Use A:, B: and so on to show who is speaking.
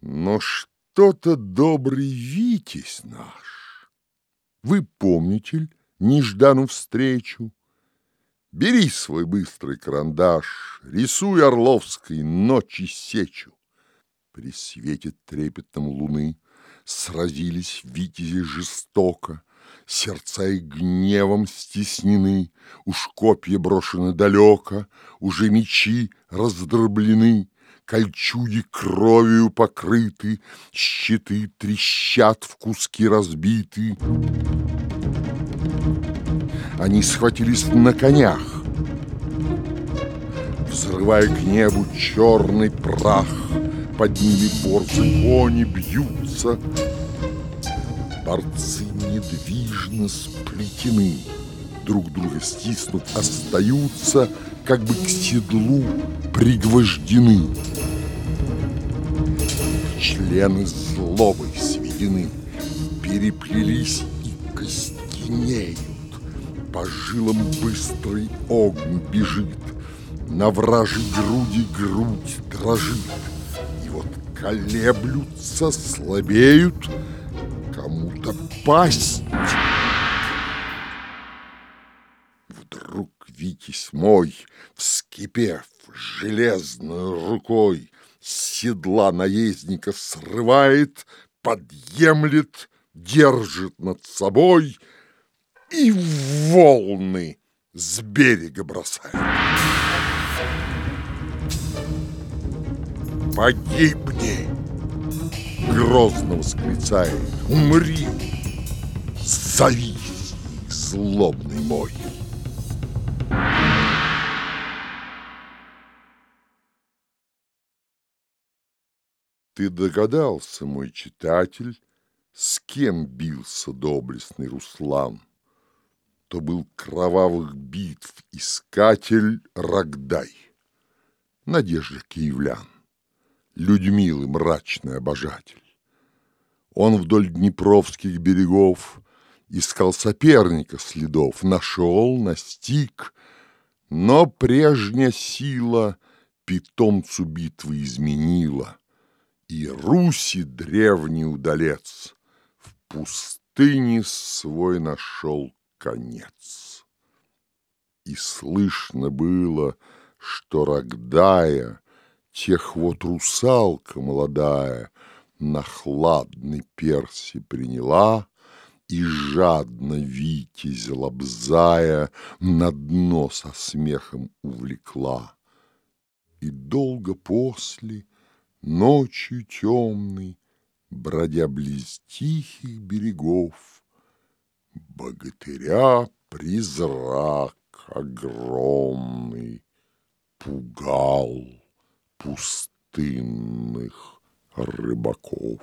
A: Но что-то добрый Витязь наш. Вы помните ль неждану встречу? Бери свой быстрый карандаш, Рисуй орловской ночи сечу. При свете трепетном луны Сразились витязи жестоко, Сердца и гневом стеснены, Уж копья брошены далеко, Уже мечи раздроблены, Кольчуги кровью покрыты, Щиты трещат в куски разбиты. Они схватились на конях, Взрывая к небу черный прах, Под ними борцы кони бьются, Борцы недвижно сплетены, Друг друга стиснув, остаются, Как бы к седлу пригвождены. Члены злобой сведены, Переплелись и костенеют, По жилам быстрый огонь бежит, На вражей груди грудь дрожит, И вот колеблются, слабеют, Кому-то пасть. Вдруг Витязь мой, вскипев железной рукой, седла наездника срывает, подъемлет, держит над собой и волны с берега бросает. Погибни! Грозно восклицает. Умри! Завистник злобный мой! Ты догадался, мой читатель, с кем бился доблестный Руслан? То был кровавых битв искатель Рогдай, надежда киевлян, Людмилы мрачный обожатель. Он вдоль днепровских берегов Искал соперника следов, Нашел, настиг, но прежняя сила Питомцу битвы изменила — и Руси древний удалец В пустыне свой нашел конец. И слышно было, что рогдая, Тех вот русалка молодая На хладный перси приняла И жадно витязь лобзая На дно со смехом увлекла. И долго после Ночью темной, бродя близ тихих берегов, Богатыря призрак огромный Пугал пустынных рыбаков.